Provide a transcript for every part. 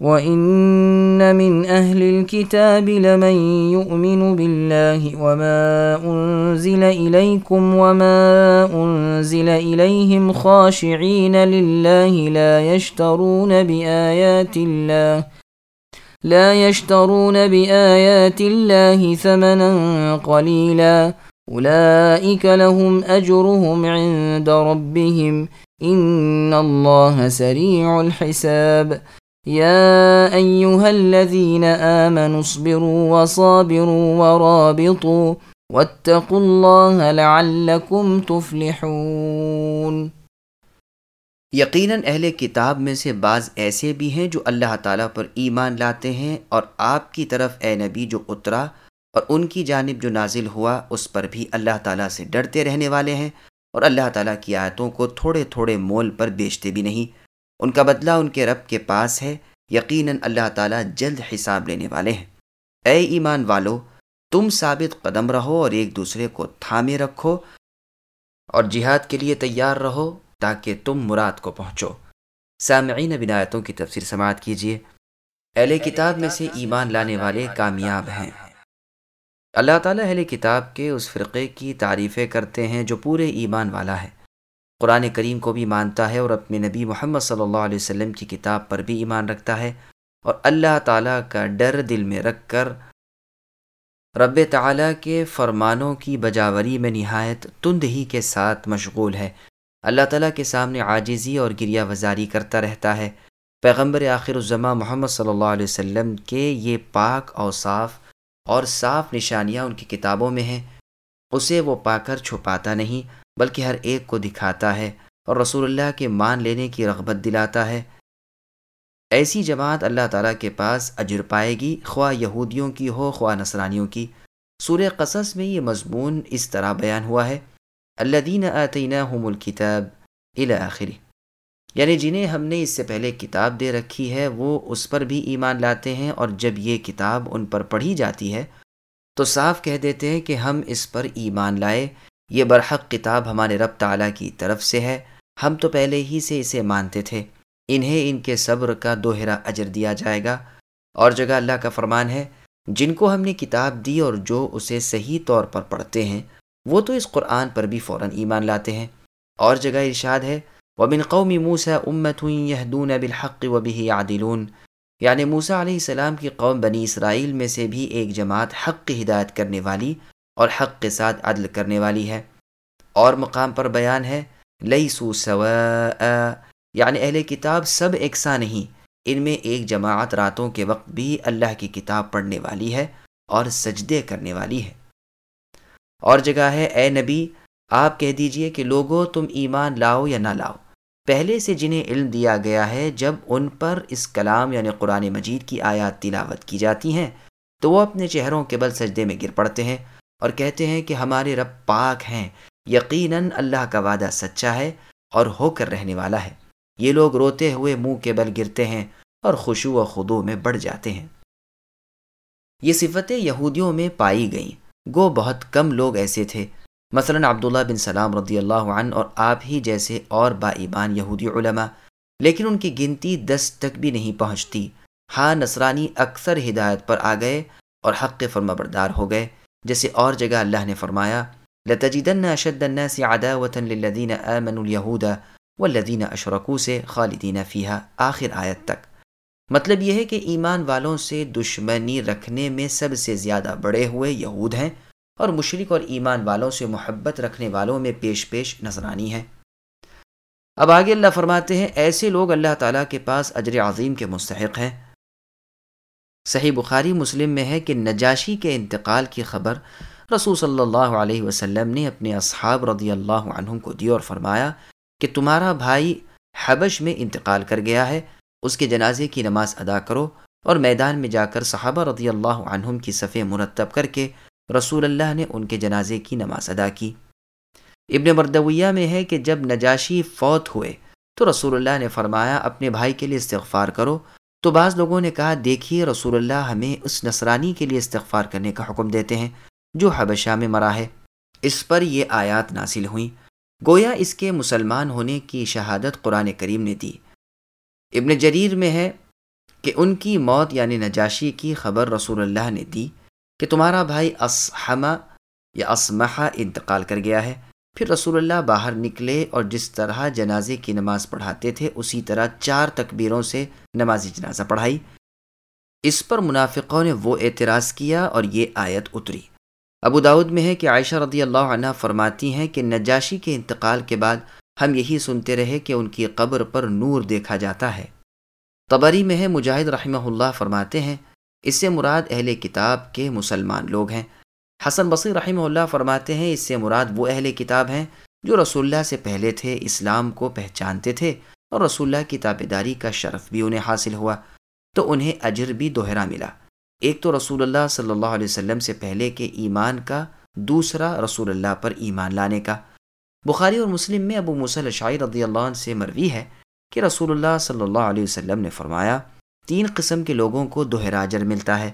وَإِنَّ مِنْ أَهْلِ الْكِتَابِ لَمَنْ يُؤْمِنُ بِاللَّهِ وَمَا أُنزِلَ إِلَيْكُمْ وَمَا أُنزِلَ إِلَيْهِمْ خَاشِعِينَ لِلَّهِ لَا يَشْتَرُونَ بِآيَاتِ اللَّهِ لا يشترون بآيات الله ثمنا قليلا أولئك لهم أجرهم عند ربهم إن الله سريع الحساب يا أيها الذين آمنوا اصبروا وصابروا ورابطوا واتقوا الله لعلكم تفلحون۔ یقیناً اہل کتاب میں سے بعض ایسے بھی ہیں جو اللہ تعالیٰ پر ایمان لاتے ہیں اور آپ کی طرف اے نبی جو اترا اور ان کی جانب جو نازل ہوا، اس پر بھی اللہ تعالیٰ سے ڈرتے رہنے والے ہیں اور اللہ تعالیٰ کی آیتوں کو تھوڑے تھوڑے مول پر بیچتے بھی نہیں۔ ان کا بدلہ ان کے رب کے پاس ہے، یقیناً اللہ تعالیٰ جلد حساب لینے والے ہیں۔ اے ایمان والو، تم ثابت قدم رہو اور ایک دوسرے کو تھامے رکھو اور جہاد کے لیے تیار رہو تاکہ تم مراد کو پہنچو۔ سامعین بنایتوں کی تفسیر سماعت کیجیے اہل کتاب میں سے ایمان لانے والے کامیاب ہیں۔ اللہ تعالیٰ اہل کتاب کے اس فرقے کی تعریفیں کرتے ہیں جو پورے ایمان والا ہے۔ قرآن کریم کو بھی مانتا ہے اور اپنے نبی محمد صلی اللہ علیہ وسلم کی کتاب پر بھی ایمان رکھتا ہے اور اللہ تعالیٰ کا ڈر دل میں رکھ کر رب تعالیٰ کے فرمانوں کی بجاوری میں نہایت تند ہی کے ساتھ مشغول ہے۔ اللہ تعالیٰ کے سامنے عاجزی اور گریہ وزاری کرتا رہتا ہے۔ پیغمبر آخر الزماں محمد صلی اللہ علیہ وسلم کے یہ پاک اور صاف اور صاف نشانیاں ان کی کتابوں میں ہیں۔ اسے وہ پا کر چھپاتا نہیں۔ بلکہ ہر ایک کو دکھاتا ہے اور رسول اللہ کے مان لینے کی رغبت دلاتا ہے۔ ایسی جماعت اللہ تعالیٰ کے پاس اجر پائے گی، خواہ یہودیوں کی ہو، خواہ نصرانیوں کی۔ سورہ قصص میں یہ مضمون اس طرح بیان ہوا ہے اللہ دین آتیناہم الکتاب آخری یعنی جنہیں ہم نے اس سے پہلے کتاب دے رکھی ہے، وہ اس پر بھی ایمان لاتے ہیں اور جب یہ کتاب ان پر پڑھی جاتی ہے، تو صاف کہہ دیتے ہیں کہ ہم اس پر ایمان لائے۔ یہ برحق کتاب ہمارے رب تعالیٰ کی طرف سے ہے۔ ہم تو پہلے ہی سے اسے مانتے تھے۔ انہیں ان کے صبر کا دوہرا اجر دیا جائے گا۔ اور جگہ اللہ کا فرمان ہے، جن کو ہم نے کتاب دی اور جو اسے صحیح طور پر پڑھتے ہیں، وہ تو اس قرآن پر بھی فوراً ایمان لاتے ہیں۔ اور جگہ ارشاد ہے وہ بن موسا امت ہوئی یہ بالحق و بھی عادلون یعنی موسا علیہ السلام کی قوم بنی اسرائیل میں سے بھی ایک جماعت حق کی ہدایت کرنے والی اور حق کے ساتھ عدل کرنے والی ہے۔ اور مقام پر بیان ہے لئی سو یعنی اہل کتاب سب یکساں نہیں، ان میں ایک جماعت راتوں کے وقت بھی اللہ کی کتاب پڑھنے والی ہے اور سجدے کرنے والی ہے۔ اور جگہ ہے، اے نبی، آپ کہہ دیجیے کہ لوگوں تم ایمان لاؤ یا نہ لاؤ۔ پہلے سے جنہیں علم دیا گیا ہے، جب ان پر اس کلام یعنی قرآن مجید کی آیات تلاوت کی جاتی ہیں، تو وہ اپنے چہروں کے بل سجدے میں گر پڑتے ہیں۔ اور کہتے ہیں کہ ہمارے رب پاک ہیں، یقیناً اللہ کا وعدہ سچا ہے اور ہو کر رہنے والا ہے۔ یہ لوگ روتے ہوئے منہ کے بل گرتے ہیں اور خوشو و خدو میں بڑھ جاتے ہیں۔ یہ صفتیں یہودیوں میں پائی گئیں۔ گو بہت کم لوگ ایسے تھے۔ مثلا عبداللہ بن سلام رضی اللہ عنہ اور آپ ہی جیسے اور با ایمان یہودی علماء، لیکن ان کی گنتی دس تک بھی نہیں پہنچتی۔ ہاں نصرانی اکثر ہدایت پر آ گئے اور حق فرما بردار ہو گئے۔ جیسے اور جگہ اللہ نے فرمایا، لتجدن اشد الناس عداوة للذین آمنوا اليهود والذین اشرکو سے خالدین فیہا آخر آیت تک۔ مطلب یہ ہے کہ ایمان والوں سے دشمنی رکھنے میں سب سے زیادہ بڑے ہوئے یہود ہیں اور مشرق اور ایمان والوں سے محبت رکھنے والوں میں پیش پیش نظرانی ہے اب آگے اللہ فرماتے ہیں، ایسے لوگ اللہ تعالیٰ کے پاس اجر عظیم کے مستحق ہیں۔ صحیح بخاری مسلم میں ہے کہ نجاشی کے انتقال کی خبر رسول صلی اللہ علیہ وسلم نے اپنے اصحاب رضی اللہ عنہ کو دی اور فرمایا کہ تمہارا بھائی حبش میں انتقال کر گیا ہے، اس کے جنازے کی نماز ادا کرو اور میدان میں جا کر صحابہ رضی اللہ عنہم کی صفے مرتب کر کے رسول اللہ نے ان کے جنازے کی نماز ادا کی۔ ابن مردویہ میں ہے کہ جب نجاشی فوت ہوئے تو رسول اللہ نے فرمایا، اپنے بھائی کے لیے استغفار کرو تو بعض لوگوں نے کہا، دیکھیے رسول اللہ ہمیں اس نصرانی کے لیے استغفار کرنے کا حکم دیتے ہیں، جو حبشہ میں مرا ہے۔ اس پر یہ آیات ناصل ہوئیں۔ گویا اس کے مسلمان ہونے کی شہادت قرآن کریم نے دی۔ ابن جریر میں ہے کہ ان کی موت یعنی نجاشی کی خبر رسول اللہ نے دی کہ تمہارا بھائی اسحمہ یا اسمحہ انتقال کر گیا ہے۔ پھر رسول اللہ باہر نکلے اور جس طرح جنازے کی نماز پڑھاتے تھے، اسی طرح چار تکبیروں سے نمازی جنازہ پڑھائی۔ اس پر منافقوں نے وہ اعتراض کیا اور یہ آیت اتری۔ ابو داود میں ہے کہ عائشہ رضی اللہ عنہ فرماتی ہیں کہ نجاشی کے انتقال کے بعد ہم یہی سنتے رہے کہ ان کی قبر پر نور دیکھا جاتا ہے۔ تبری میں ہے، مجاہد رحمہ اللہ فرماتے ہیں، اس سے مراد اہل کتاب کے مسلمان لوگ ہیں۔ حسن بصیر رحمہ اللہ فرماتے ہیں، اس سے مراد وہ اہل کتاب ہیں جو رسول اللہ سے پہلے تھے، اسلام کو پہچانتے تھے اور رسول اللہ کی تابے داری کا شرف بھی انہیں حاصل ہوا۔ تو انہیں اجر بھی دوہرا ملا۔ ایک تو رسول اللہ صلی اللہ علیہ وسلم سے پہلے کے ایمان کا، دوسرا رسول اللہ پر ایمان لانے کا۔ بخاری اور مسلم میں ابو مسل شاعر رضی اللہ عنہ سے مروی ہے کہ رسول اللہ صلی اللہ علیہ وسلم نے فرمایا، تین قسم کے لوگوں کو دوہرا اجر ملتا ہے۔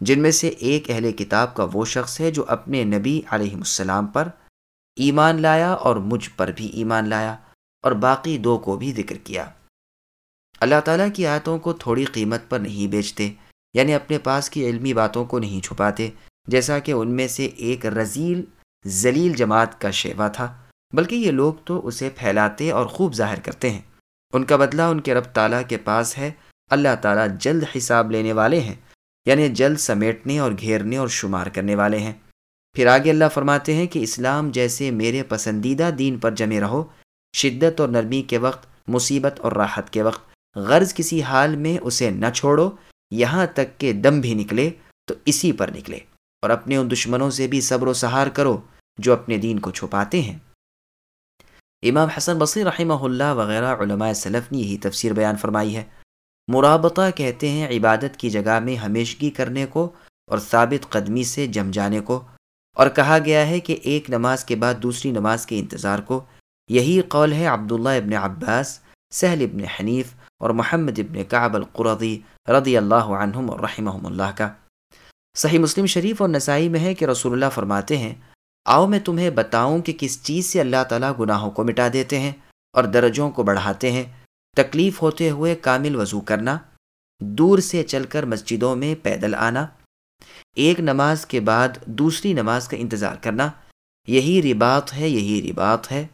جن میں سے ایک اہل کتاب کا وہ شخص ہے جو اپنے نبی علیہ السلام پر ایمان لایا اور مجھ پر بھی ایمان لایا اور باقی دو کو بھی ذکر کیا۔ اللہ تعالیٰ کی آیتوں کو تھوڑی قیمت پر نہیں بیچتے یعنی اپنے پاس کی علمی باتوں کو نہیں چھپاتے، جیسا کہ ان میں سے ایک رزیل، ذلیل جماعت کا شیوا تھا، بلکہ یہ لوگ تو اسے پھیلاتے اور خوب ظاہر کرتے ہیں۔ ان کا بدلہ ان کے رب تعالیٰ کے پاس ہے، اللہ تعالیٰ جلد حساب لینے والے ہیں۔ یعنی جلد سمیٹنے اور گھیرنے اور شمار کرنے والے ہیں۔ پھر آگے اللہ فرماتے ہیں کہ اسلام جیسے میرے پسندیدہ دین پر جمے رہو، شدت اور نرمی کے وقت، مصیبت اور راحت کے وقت، غرض کسی حال میں اسے نہ چھوڑو، یہاں تک کہ دم بھی نکلے تو اسی پر نکلے۔ اور اپنے ان دشمنوں سے بھی صبر و سہار کرو جو اپنے دین کو چھپاتے ہیں۔ امام حسن بصیر رحمہ اللہ وغیرہ علماء سلف نے یہی تفسیر بیان فرمائی ہے۔ مرابطہ کہتے ہیں عبادت کی جگہ میں ہمیشگی کرنے کو اور ثابت قدمی سے جم جانے کو اور کہا گیا ہے کہ ایک نماز کے بعد دوسری نماز کے انتظار کو۔ یہی قول ہے عبداللہ ابن عباس، سہل ابن حنیف اور محمد ابن کعب القرضی رضی اللہ عنہم اور رحمہم اللہ کا۔ صحیح مسلم شریف اور نسائی میں ہے کہ رسول اللہ فرماتے ہیں، آؤ میں تمہیں بتاؤں کہ کس چیز سے اللہ تعالیٰ گناہوں کو مٹا دیتے ہیں اور درجوں کو بڑھاتے ہیں۔ تکلیف ہوتے ہوئے کامل وضو کرنا، دور سے چل کر مسجدوں میں پیدل آنا، ایک نماز کے بعد دوسری نماز کا انتظار کرنا، یہی رباط ہے، یہی رباط ہے۔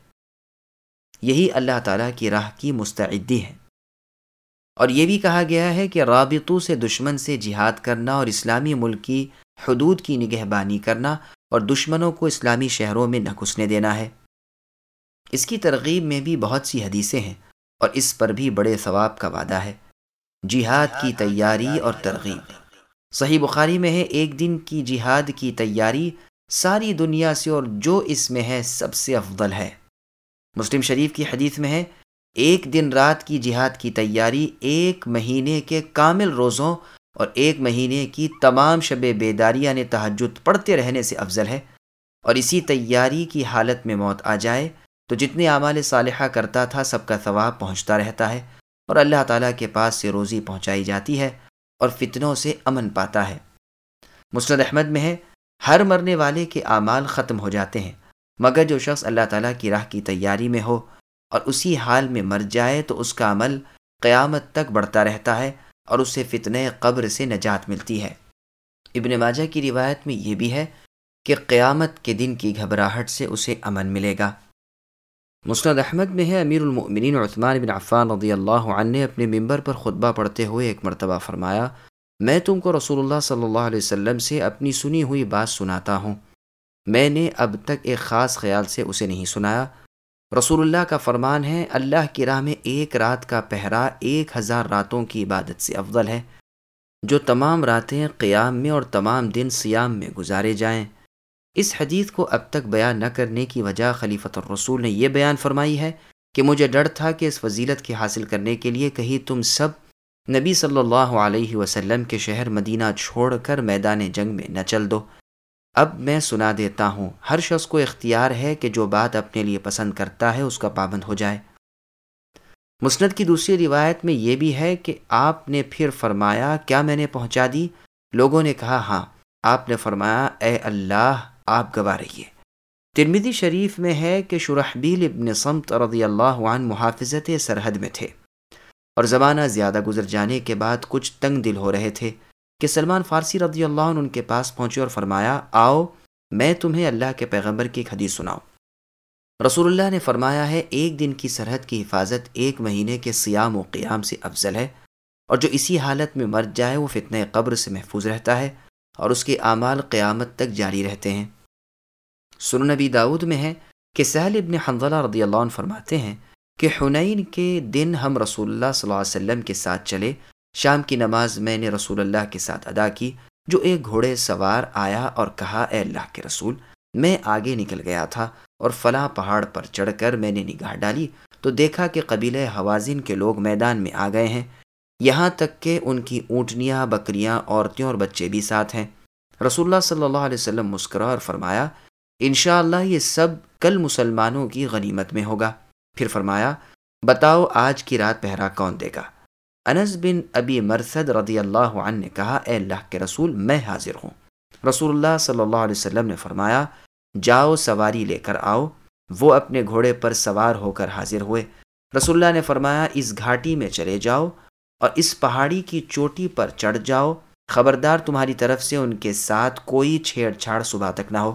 یہی اللہ تعالیٰ کی راہ کی مستعدی ہے اور یہ بھی کہا گیا ہے کہ رابطوں سے دشمن سے جہاد کرنا اور اسلامی ملک کی حدود کی نگہبانی کرنا اور دشمنوں کو اسلامی شہروں میں نہ گھسنے دینا ہے۔ اس کی ترغیب میں بھی بہت سی حدیثیں ہیں۔ اور اس پر بھی بڑے ثواب کا وعدہ ہے۔ جہاد کی تیاری اور ترغیب۔ صحیح بخاری میں ہے، ایک دن کی جہاد کی تیاری ساری دنیا سے اور جو اس میں ہے سب سے افضل ہے۔ مسلم شریف کی حدیث میں ہے، ایک دن رات کی جہاد کی تیاری ایک مہینے کے کامل روزوں اور ایک مہینے کی تمام شب بیداری یعنی تحجد پڑھتے رہنے سے افضل ہے۔ اور اسی تیاری کی حالت میں موت آ جائے تو جتنے اعمال صالحہ کرتا تھا سب کا ثواب پہنچتا رہتا ہے اور اللہ تعالیٰ کے پاس سے روزی پہنچائی جاتی ہے اور فتنوں سے امن پاتا ہے۔ مسرد احمد میں ہے، ہر مرنے والے کے اعمال ختم ہو جاتے ہیں، مگر جو شخص اللہ تعالیٰ کی راہ کی تیاری میں ہو اور اسی حال میں مر جائے تو اس کا عمل قیامت تک بڑھتا رہتا ہے اور اسے فتنہ قبر سے نجات ملتی ہے۔ ابن ماجہ کی روایت میں یہ بھی ہے کہ قیامت کے دن کی گھبراہٹ سے اسے امن ملے گا۔ مسند احمد میں ہے، امیر المؤمنین عثمان بن عفان رضی اللہ عنہ نے اپنے ممبر پر خطبہ پڑھتے ہوئے ایک مرتبہ فرمایا، میں تم کو رسول اللہ صلی اللہ علیہ وسلم سے اپنی سنی ہوئی بات سناتا ہوں۔ میں نے اب تک ایک خاص خیال سے اسے نہیں سنایا۔ رسول اللہ کا فرمان ہے، اللہ کی راہ میں ایک رات کا پہرا ایک ہزار راتوں کی عبادت سے افضل ہے۔ جو تمام راتیں قیام میں اور تمام دن سیام میں گزارے جائیں۔ اس حدیث کو اب تک بیان نہ کرنے کی وجہ خلیفۃ الرسول نے یہ بیان فرمائی ہے کہ مجھے ڈر تھا کہ اس فضیلت کے حاصل کرنے کے لیے کہیں تم سب نبی صلی اللہ علیہ وسلم کے شہر مدینہ چھوڑ کر میدان جنگ میں نہ چل دو۔ اب میں سنا دیتا ہوں، ہر شخص کو اختیار ہے کہ جو بات اپنے لیے پسند کرتا ہے اس کا پابند ہو جائے۔ مسند کی دوسری روایت میں یہ بھی ہے کہ آپ نے پھر فرمایا، کیا میں نے پہنچا دی؟ لوگوں نے کہا ہاں آپ نے فرمایا، اے اللہ آپ گوا رہیے۔ ترمیدی شریف میں ہے کہ شرحبیل ابن سمت رضی اللہ عنہ محافظت سرحد میں تھے اور زمانہ زیادہ گزر جانے کے بعد کچھ تنگ دل ہو رہے تھے کہ سلمان فارسی رضی اللہ عنہ ان کے پاس پہنچے اور فرمایا، آؤ، میں تمہیں اللہ کے پیغمبر کی حدیث سناؤں۔ رسول اللہ نے فرمایا ہے، ایک دن کی سرحد کی حفاظت ایک مہینے کے سیام و قیام سے افضل ہے اور جو اسی حالت میں مر جائے وہ فتنہ قبر سے محفوظ رہتا ہے اور اس کے اعمال قیامت تک جاری رہتے ہیں۔ سن نبی داود میں ہے کہ سہل ابن حنظلہ رضی اللہ عنہ فرماتے ہیں کہ حنین کے دن ہم رسول اللہ صلی اللہ علیہ وسلم کے ساتھ چلے، شام کی نماز میں نے رسول اللہ کے ساتھ ادا کی، جو ایک گھوڑے سوار آیا اور کہا، اے اللہ کے رسول، میں آگے نکل گیا تھا اور فلاں پہاڑ پر چڑھ کر میں نے نگاہ ڈالی تو دیکھا کہ قبیلہ حوازن کے لوگ میدان میں آ گئے ہیں۔ یہاں تک کہ ان کی اونٹنیاں، بکریاں عورتیں اور بچے بھی ساتھ ہیں۔ رسول اللہ صلی اللہ علیہ وسلم مسکرا اور فرمایا انشاءاللہ یہ سب کل مسلمانوں کی غنیمت میں ہوگا۔ پھر فرمایا، بتاؤ آج کی رات پہرا کون دے گا؟ انس بن ابی مرسد رضی اللہ عنہ نے کہا، اے اللہ کے رسول، میں حاضر ہوں۔ رسول اللہ صلی اللہ علیہ وسلم نے فرمایا، جاؤ سواری لے کر آؤ۔ وہ اپنے گھوڑے پر سوار ہو کر حاضر ہوئے۔ رسول اللہ نے فرمایا، اس گھاٹی میں چلے جاؤ اور اس پہاڑی کی چوٹی پر چڑھ جاؤ۔ خبردار تمہاری طرف سے ان کے ساتھ کوئی چھیڑ چھاڑ صبح تک نہ ہو۔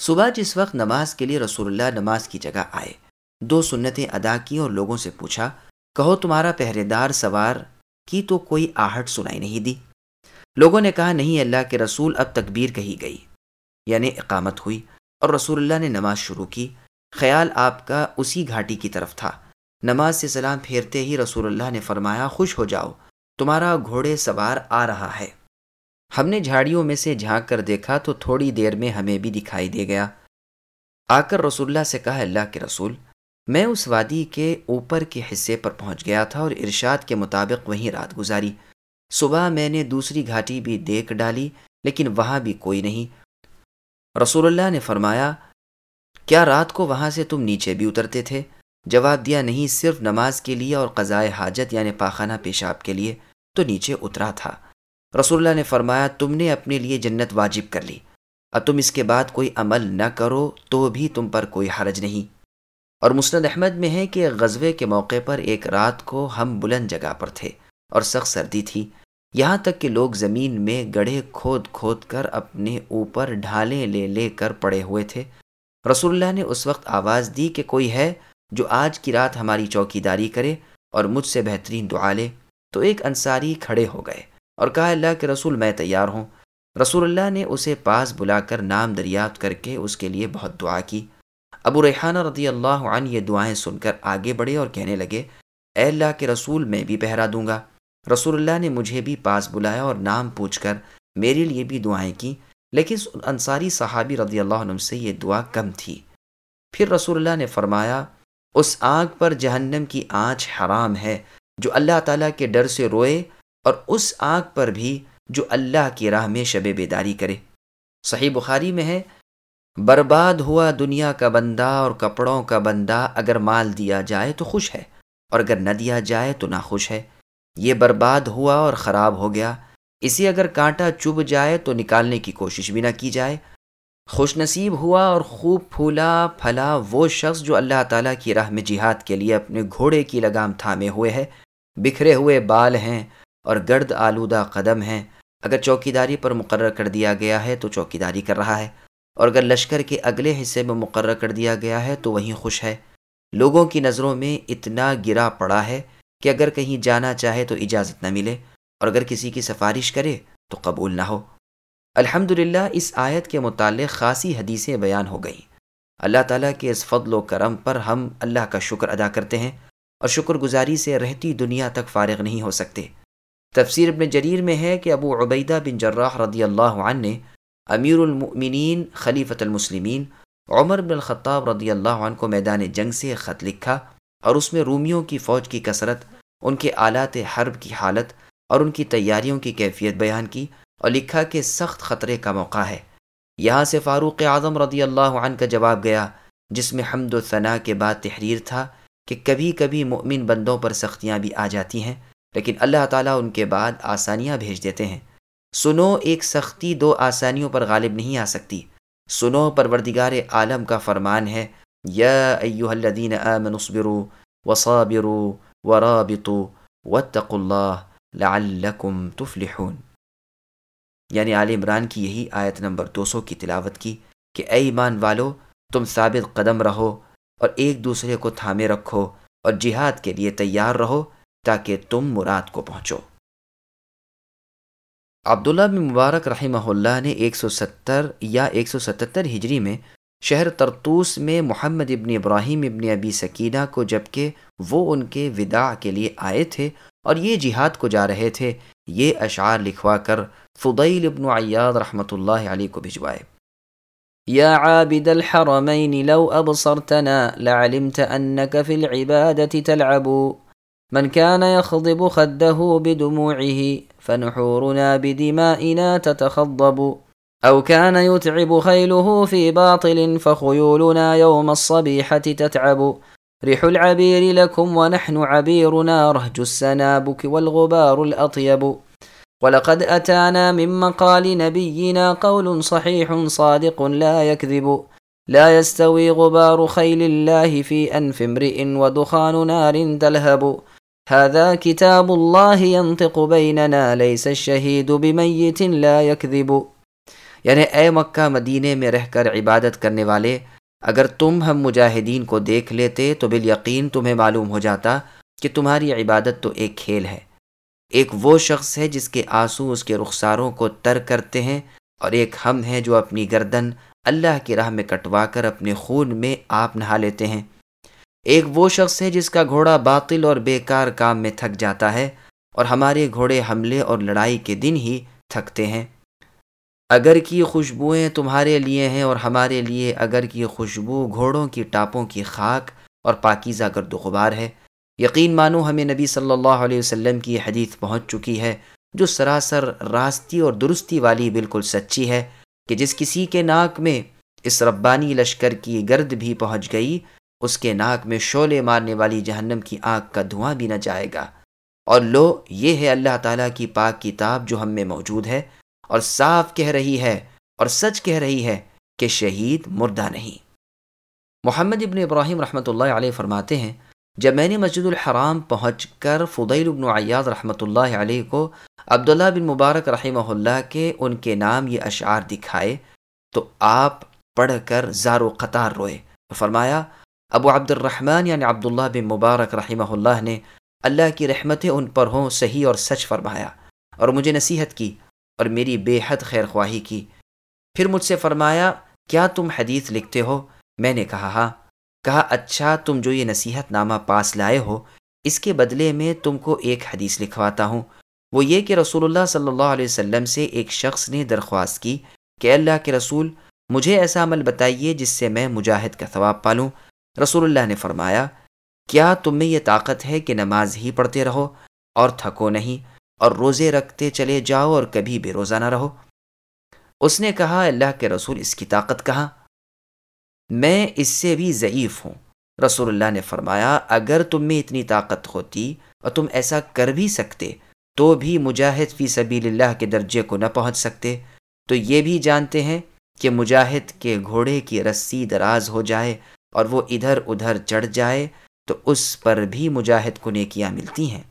صبح جس وقت نماز کے لیے رسول اللہ نماز کی جگہ آئے، دو سنتیں ادا کی اور لوگوں سے پوچھا، کہو تمہارا پہرے دار سوار کی تو کوئی آہٹ سنائی نہیں دی؟ لوگوں نے کہا، نہیں اللہ کے رسول اب تکبیر کہی گئی۔ یعنی اقامت ہوئی اور رسول اللہ نے نماز شروع کی۔ خیال آپ کا اسی گھاٹی کی طرف تھا۔ نماز سے سلام پھیرتے ہی رسول اللہ نے فرمایا، خوش ہو جاؤ، تمہارا گھوڑے سوار آ رہا ہے۔ ہم نے جھاڑیوں میں سے جھانک کر دیکھا تو تھوڑی دیر میں ہمیں بھی دکھائی دے گیا۔ آ کر رسول اللہ سے کہا، اللہ کے رسول، میں اس وادی کے اوپر کے حصے پر پہنچ گیا تھا اور ارشاد کے مطابق وہیں رات گزاری۔ صبح میں نے دوسری گھاٹی بھی دیکھ ڈالی، لیکن وہاں بھی کوئی نہیں۔ رسول اللہ نے فرمایا، کیا رات کو وہاں سے تم نیچے بھی اترتے تھے؟ جواب دیا، نہیں، صرف نماز کے لیے اور قضائے حاجت یعنی پاخانہ پیشاب کے لیے تو نیچے اترا تھا۔ رسول اللہ نے فرمایا، تم نے اپنے لیے جنت واجب کر لی۔ اور تم اس کے بعد کوئی عمل نہ کرو، تو بھی تم پر کوئی حرج نہیں۔ اور مسند احمد میں ہے کہ غزوے کے موقع پر ایک رات کو ہم بلند جگہ پر تھے اور سخت سردی تھی۔ یہاں تک کہ لوگ زمین میں گڑھے کھود کھود کر اپنے اوپر ڈھالیں لے لے کر پڑے ہوئے تھے۔ رسول اللہ نے اس وقت آواز دی کہ کوئی ہے جو آج کی رات ہماری چوکی داری کرے اور مجھ سے بہترین دعا لے۔ تو ایک انصاری کھڑے ہو گئے۔ اور کہا اللہ کے رسول میں تیار ہوں۔ رسول اللہ نے اسے پاس بلا کر نام دریافت کر کے اس کے لیے بہت دعا کی۔ ابو ریحانہ رضی اللہ عنہ یہ دعائیں سن کر آگے بڑھے اور کہنے لگے، اے اللہ کے رسول میں بھی پہرا دوں گا۔ رسول اللہ نے مجھے بھی پاس بلایا اور نام پوچھ کر میرے لیے بھی دعائیں کی، لیکن انصاری صحابی رضی اللہ عنہ سے یہ دعا کم تھی۔ پھر رسول اللہ نے فرمایا، اس آگ پر جہنم کی آنچ حرام ہے جو اللہ تعالیٰ کے ڈر سے روئے اور اس آگ پر بھی جو اللہ کی راہ میں شب بیداری کرے۔ صحیح بخاری میں ہے، برباد ہوا دنیا کا بندہ اور کپڑوں کا بندہ اگر مال دیا جائے تو خوش ہے، اور اگر نہ دیا جائے تو ناخوش ہے۔ یہ برباد ہوا اور خراب ہو گیا۔ اسے اگر کانٹا چب جائے تو نکالنے کی کوشش بھی نہ کی جائے۔ خوش نصیب ہوا اور خوب پھولا پھلا وہ شخص جو اللہ تعالیٰ کی راہ میں جہاد کے لیے اپنے گھوڑے کی لگام تھامے ہوئے ہے، بکھرے ہوئے بال ہیں۔ اور گرد آلودہ قدم ہیں۔ اگر چوکی داری پر مقرر کر دیا گیا ہے تو چوکی داری کر رہا ہے۔ اور اگر لشکر کے اگلے حصے میں مقرر کر دیا گیا ہے تو وہیں خوش ہے۔ لوگوں کی نظروں میں اتنا گرا پڑا ہے کہ اگر کہیں جانا چاہے تو اجازت نہ ملے۔ اور اگر کسی کی سفارش کرے تو قبول نہ ہو۔ الحمد اس آیت کے متعلق خاصی حدیثیں بیان ہو گئیں۔ اللہ تعالیٰ کے اس فضل و کرم پر ہم اللہ کا شکر ادا کرتے ہیں اور شکر گزاری سے رہتی دنیا تک فارغ نہیں ہو سکتے۔ تفسیر ابن جریر میں ہے کہ ابو عبیدہ بن جراح رضی اللہ عنہ نے امیر المؤمنین خلیفۃ المسلمین عمر بن الخطاب رضی اللہ عنہ کو میدان جنگ سے خط لکھا اور اس میں رومیوں کی فوج کی کثرت، ان کے آلات حرب کی حالت اور ان کی تیاریوں کی کیفیت بیان کی اور لکھا کہ سخت خطرے کا موقع ہے۔ یہاں سے فاروق اعظم رضی اللہ عنہ کا جواب گیا، جس میں حمد و ثناء کے بعد تحریر تھا کہ کبھی کبھی مؤمن بندوں پر سختیاں بھی آ جاتی ہیں۔ لیکن اللہ تعالیٰ ان کے بعد آسانیاں بھیج دیتے ہیں۔ سنو، ایک سختی دو آسانیوں پر غالب نہیں آ سکتی۔ سنو، پروردگار عالم کا فرمان ہے، یا ایوہ الذین آمنوا اصبروا وصابروا ورابطوا واتقوا اللہ لعلکم تفلحون۔ یعنی عال عمران کی یہی آیت نمبر دو سو کی تلاوت کی کہ اے ایمان والو، تم ثابت قدم رہو اور ایک دوسرے کو تھامے رکھو اور جہاد کے لیے تیار رہو۔ تاکہ تم مراد کو پہنچو۔ عبداللہ بن مبارک رحمہ اللہ نے ایک سو ستر یا ایک سو ستتر ہجری میں شہر ترتوس میں محمد ابن ابراہیم ابن ابی سکینہ کو جبکہ وہ ان کے وداع کے لیے آئے تھے اور یہ جہاد کو جا رہے تھے، یہ اشعار لکھوا کر فضیل ابن عیاد رحمۃ اللہ علیہ کو بھجوائے۔ یا عابد الحرمین لو ابصرتنا لعلمت انك في العبادة تلعب۔ من كان يخضب خده بدموعه فنحورنا بدمائنا تتخضب. أو كان يتعب خيله في باطل فخيولنا يوم الصبيحة تتعب. ريح العبير لكم ونحن عبيرنا، رهج السنابك والغبار الأطيب. ولقد أتانا من مقال نبينا قول صحيح صادق لا يكذب. لا يستوي غبار خيل الله في أنف امرئ ودخان نار تلهب. هذا كتاب الله ينطق بيننا، ليس الشهيد بميت لا يكذب. یعنی اے مکہ مدینے میں رہ کر عبادت کرنے والے، اگر تم ہم مجاہدین کو دیکھ لیتے تو بالیقین تمہیں معلوم ہو جاتا کہ تمہاری عبادت تو ایک کھیل ہے۔ ایک وہ شخص ہے جس کے آنسو اس کے رخساروں کو تر کرتے ہیں اور ایک ہم ہیں جو اپنی گردن اللہ کی راہ میں کٹوا کر اپنے خون میں آپ نہا لیتے ہیں۔ ایک وہ شخص ہے جس کا گھوڑا باطل اور بیکار کام میں تھک جاتا ہے اور ہمارے گھوڑے حملے اور لڑائی کے دن ہی تھکتے ہیں۔ اگر کی خوشبوئیں تمہارے لیے ہیں اور ہمارے لیے اگر کی خوشبو گھوڑوں کی ٹاپوں کی خاک اور پاکیزہ گرد و غبار ہے۔ یقین مانو ہمیں نبی صلی اللہ علیہ وسلم کی حدیث پہنچ چکی ہے جو سراسر راستی اور درستی والی بالکل سچی ہے کہ جس کسی کے ناک میں اس ربانی لشکر کی گرد بھی پہنچ گئی اس کے ناک میں شعلے مارنے والی جہنم کی آنکھ کا دھواں بھی نہ جائے گا۔ اور لو، یہ ہے اللہ تعالیٰ کی پاک کتاب جو ہم میں موجود ہے۔ اور صاف کہہ رہی ہے اور سچ کہہ رہی ہے کہ شہید مردہ نہیں۔ محمد ابن ابراہیم رحمۃ اللہ علیہ فرماتے ہیں، جب میں نے مسجد الحرام پہنچ کر فضیل ابن عیاض رحمۃ اللہ علیہ کو عبداللہ بن مبارک رحمہ اللہ کے ان کے نام یہ اشعار دکھائے تو آپ پڑھ کر زار و قطار روئے۔ فرمایا ابو عبد الرحمن یعنی عبداللہ بن مبارک رحمہ اللہ نے اللہ کی رحمتیں ان پر ہوں صحیح اور سچ فرمایا اور مجھے نصیحت کی اور میری بے حد خیر خواہی کی۔ پھر مجھ سے فرمایا، کیا تم حدیث لکھتے ہو؟ میں نے کہا ہاں۔ کہا اچھا تم جو یہ نصیحت نامہ پاس لائے ہو، اس کے بدلے میں تم کو ایک حدیث لکھواتا ہوں۔ وہ یہ کہ رسول اللہ صلی اللہ علیہ وسلم سے ایک شخص نے درخواست کی کہ اللہ کے رسول، مجھے ایسا عمل بتائیے جس سے میں مجاہد کا ثواب پالوں۔ رسول اللہ نے فرمایا، کیا تم میں یہ طاقت ہے کہ نماز ہی پڑھتے رہو اور تھکو نہیں اور روزے رکھتے چلے جاؤ اور کبھی بے روزہ نہ رہو؟ اس نے کہا، اللہ کے رسول اس کی طاقت کہاں؟ میں اس سے بھی ضعیف ہوں. رسول اللہ نے فرمایا، اگر تم میں اتنی طاقت ہوتی اور تم ایسا کر بھی سکتے، تو بھی مجاہد فی سبیل اللہ کے درجے کو نہ پہنچ سکتے۔ تو یہ بھی جانتے ہیں کہ مجاہد کے گھوڑے کی رسی دراز ہو جائے اور وہ ادھر ادھر چڑھ جائے تو اس پر بھی مجاہد کو نیکیاں ملتی ہیں۔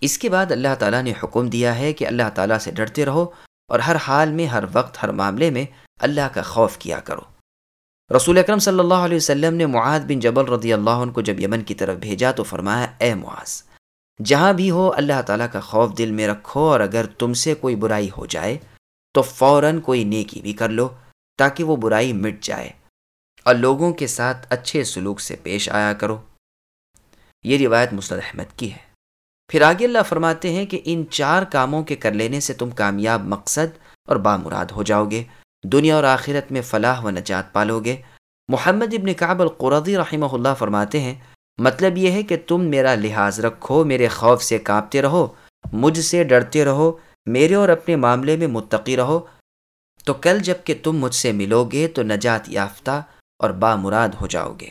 اس کے بعد اللہ تعالیٰ نے حکم دیا ہے کہ اللہ تعالیٰ سے ڈرتے رہو اور ہر حال میں ہر وقت ہر معاملے میں اللہ کا خوف کیا کرو۔ رسول اکرم صلی اللہ علیہ وسلم نے معاد بن جبل رضی اللہ عنہ کو جب یمن کی طرف بھیجا تو فرمایا، اے معاذ، جہاں بھی ہو اللہ تعالیٰ کا خوف دل میں رکھو اور اگر تم سے کوئی برائی ہو جائے تو فوراً کوئی نیکی بھی کر لو تاکہ وہ برائی مٹ جائے۔ اور لوگوں کے ساتھ اچھے سلوک سے پیش آیا کرو۔ یہ روایت مسند احمد کی ہے۔ پھر آگے اللہ فرماتے ہیں کہ ان چار کاموں کے کر لینے سے تم کامیاب مقصد اور بامراد ہو جاؤ گے۔ دنیا اور آخرت میں فلاح و نجات پالو گے۔ محمد ابن کعب القردی رحمہ اللہ فرماتے ہیں مطلب یہ ہے کہ تم میرا لحاظ رکھو، میرے خوف سے کانپتے رہو، مجھ سے ڈرتے رہو، میرے اور اپنے معاملے میں متقی رہو۔ تو کل جبکہ تم مجھ سے ملو گے تو نجات یافتہ اور بامراد ہو جاؤ گے۔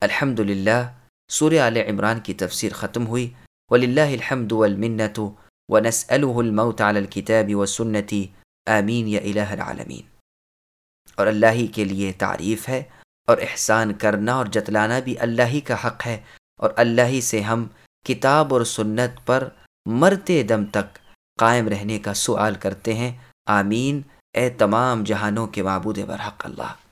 الحمد للہ سور عال عمران کی تفسیر ختم ہوئی۔ ولی اللہ الحمد المنت و نس الموت الکتاب و سنتی آمین، یا الہ العالمین۔ اور اللہ ہی کے لیے تعریف ہے اور احسان کرنا اور جتلانا بھی اللہ ہی کا حق ہے۔ اور اللہ ہی سے ہم کتاب اور سنت پر مرتے دم تک قائم رہنے کا سوال کرتے ہیں۔ آمین، اے تمام جہانوں کے معبود برحق اللہ۔